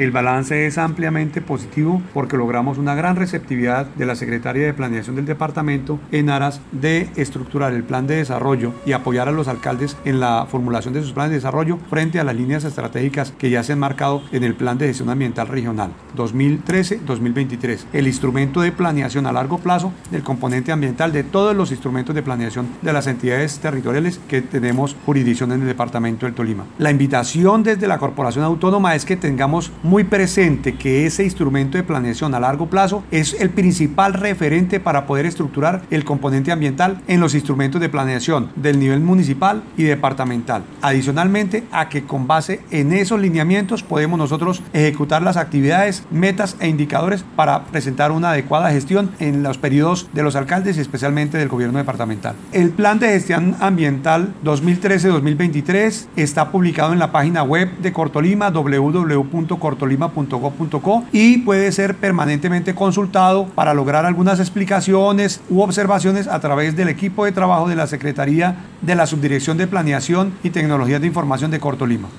El balance es ampliamente positivo porque logramos una gran receptividad de la Secretaría de Planeación del departamento en aras de estructurar el plan de desarrollo y apoyar a los alcaldes en la formulación de sus planes de desarrollo frente a las líneas estratégicas que ya se han marcado en el Plan de Gestión Ambiental Regional 2013-2023, el instrumento de planeación a largo plazo del componente ambiental de todos los instrumentos de planeación de las entidades territoriales que tenemos jurisdicción en el departamento del Tolima. La invitación desde la Corporación Autónoma es que tengamos muy presente que ese instrumento de planeación a largo plazo es el principal referente para poder estructurar el componente ambiental en los instrumentos de planeación del nivel municipal y departamental. Adicionalmente a que con base en esos lineamientos podemos nosotros ejecutar las actividades, metas e indicadores para presentar una adecuada gestión en los periodos de los alcaldes y especialmente del gobierno departamental. El plan de gestión ambiental 2013-2023 está publicado en la página web de Cortolima y puede ser permanentemente consultado para lograr algunas explicaciones u observaciones a través del equipo de trabajo de la Secretaría de la Subdirección de Planeación y Tecnologías de Información de Cortolima.